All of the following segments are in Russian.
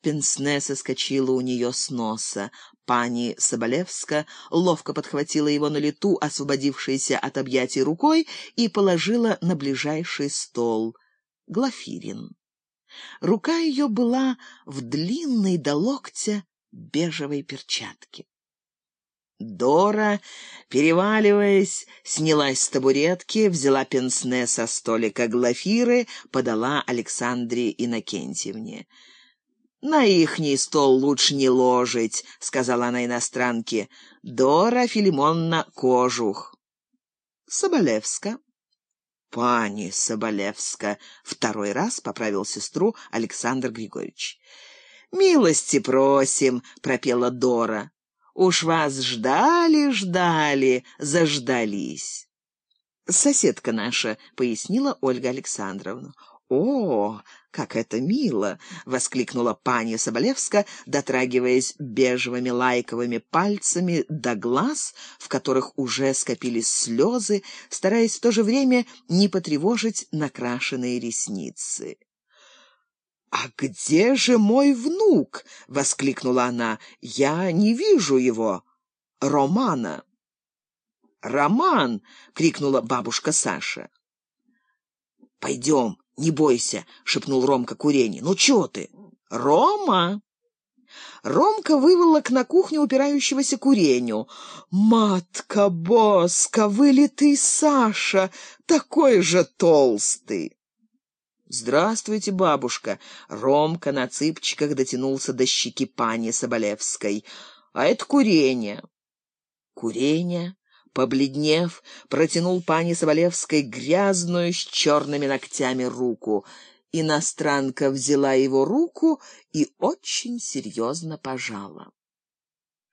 Пенсне соскочила у нее с носа. Пани Соболевска ловко подхватила его на лету, освободившейся от объятий рукой, и положила на ближайший стол. Глафирин. Рука ее была в длинной до локтя бежевой перчатке. Дора, переваливаясь, снялась с табуретки, взяла пенсне со столика Глафиры, подала Александре Иннокентьевне. «На ихний стол лучше не ложить», — сказала она иностранке. «Дора Филимонна Кожух». «Соболевска». «Пани Соболевска», — второй раз поправил сестру Александр Григорьевич. «Милости просим», — пропела Дора. Уж вас ждали, ждали, заждались. Соседка наша, пояснила Ольга Александровна. О, как это мило, воскликнула пани Соболевска, дотрагиваясь бежевыми лайковыми пальцами до глаз, в которых уже скопились слезы, стараясь в то же время не потревожить накрашенные ресницы. «А где же мой внук?» — воскликнула она. «Я не вижу его. Романа». «Роман!» — крикнула бабушка Саша. «Пойдем, не бойся», — шепнул Ромка Курени. «Ну чё ты?» «Рома!» Ромка выволок на кухню упирающегося куреню. «Матка Боска, вылитый Саша, такой же толстый!» «Здравствуйте, бабушка!» Ромка на цыпчиках дотянулся до щеки пани Соболевской. «А это курение!» Курение, побледнев, протянул пани Соболевской грязную с черными ногтями руку. Иностранка взяла его руку и очень серьезно пожала.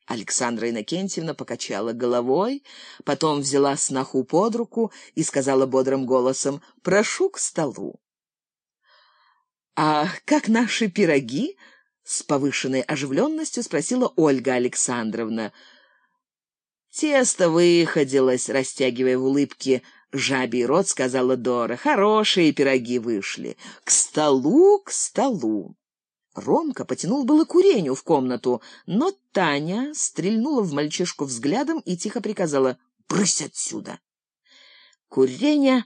Александра Иннокентьевна покачала головой, потом взяла сноху под руку и сказала бодрым голосом «Прошу к столу». «А как наши пироги?» — с повышенной оживленностью спросила Ольга Александровна. «Тесто выходилось», — растягивая в улыбке жабий рот, сказала Дора. «Хорошие пироги вышли. К столу, к столу». Ромка потянул было курению в комнату, но Таня стрельнула в мальчишку взглядом и тихо приказала «Брысь отсюда!». Куреня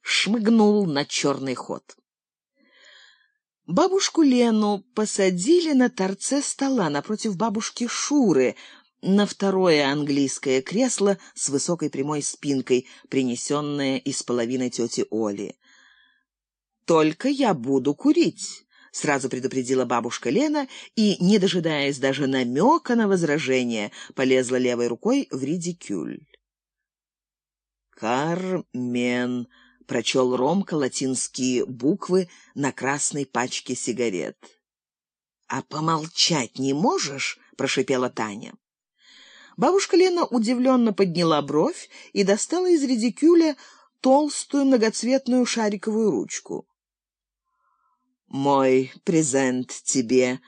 шмыгнул на черный ход. Бабушку Лену посадили на торце стола напротив бабушки Шуры, на второе английское кресло с высокой прямой спинкой, принесенное из половины тети Оли. «Только я буду курить», — сразу предупредила бабушка Лена и, не дожидаясь даже намека на возражение, полезла левой рукой в редикюль. «Кармен», прочел Ромка латинские буквы на красной пачке сигарет. «А помолчать не можешь?» — прошипела Таня. Бабушка Лена удивленно подняла бровь и достала из редикюля толстую многоцветную шариковую ручку. «Мой презент тебе,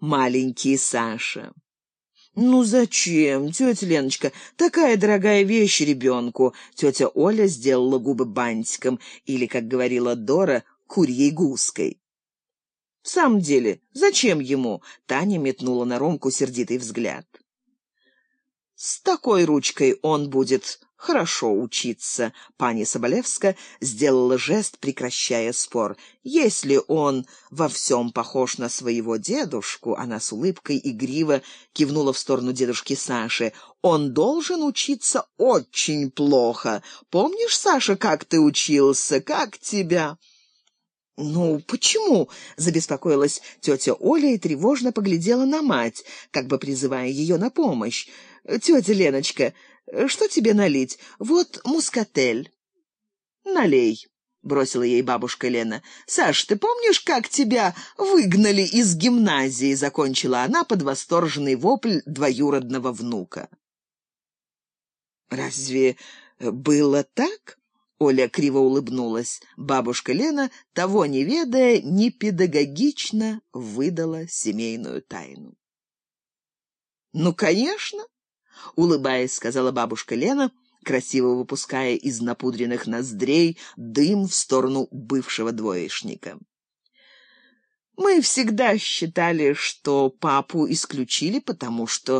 маленький Саша». «Ну зачем, тетя Леночка? Такая дорогая вещь ребенку!» Тетя Оля сделала губы бантиком, или, как говорила Дора, курьей гуской. «В самом деле, зачем ему?» Таня метнула на Ромку сердитый взгляд. «С такой ручкой он будет хорошо учиться. Пани Соболевска сделала жест, прекращая спор. Если он во всем похож на своего дедушку, она с улыбкой игриво кивнула в сторону дедушки Саши, он должен учиться очень плохо. Помнишь, Саша, как ты учился, как тебя... «Ну, почему?» — забеспокоилась тетя Оля и тревожно поглядела на мать, как бы призывая ее на помощь. «Тетя Леночка, что тебе налить? Вот мускатель». «Налей», — бросила ей бабушка Лена. «Саш, ты помнишь, как тебя выгнали из гимназии?» — закончила она под восторженный вопль двоюродного внука. «Разве было так?» — Оля криво улыбнулась. Бабушка Лена, того не ведая, непедагогично выдала семейную тайну. «Ну, конечно!» улыбаясь, сказала бабушка Лена, красиво выпуская из напудренных ноздрей дым в сторону бывшего двоечника. Мы всегда считали, что папу исключили, потому что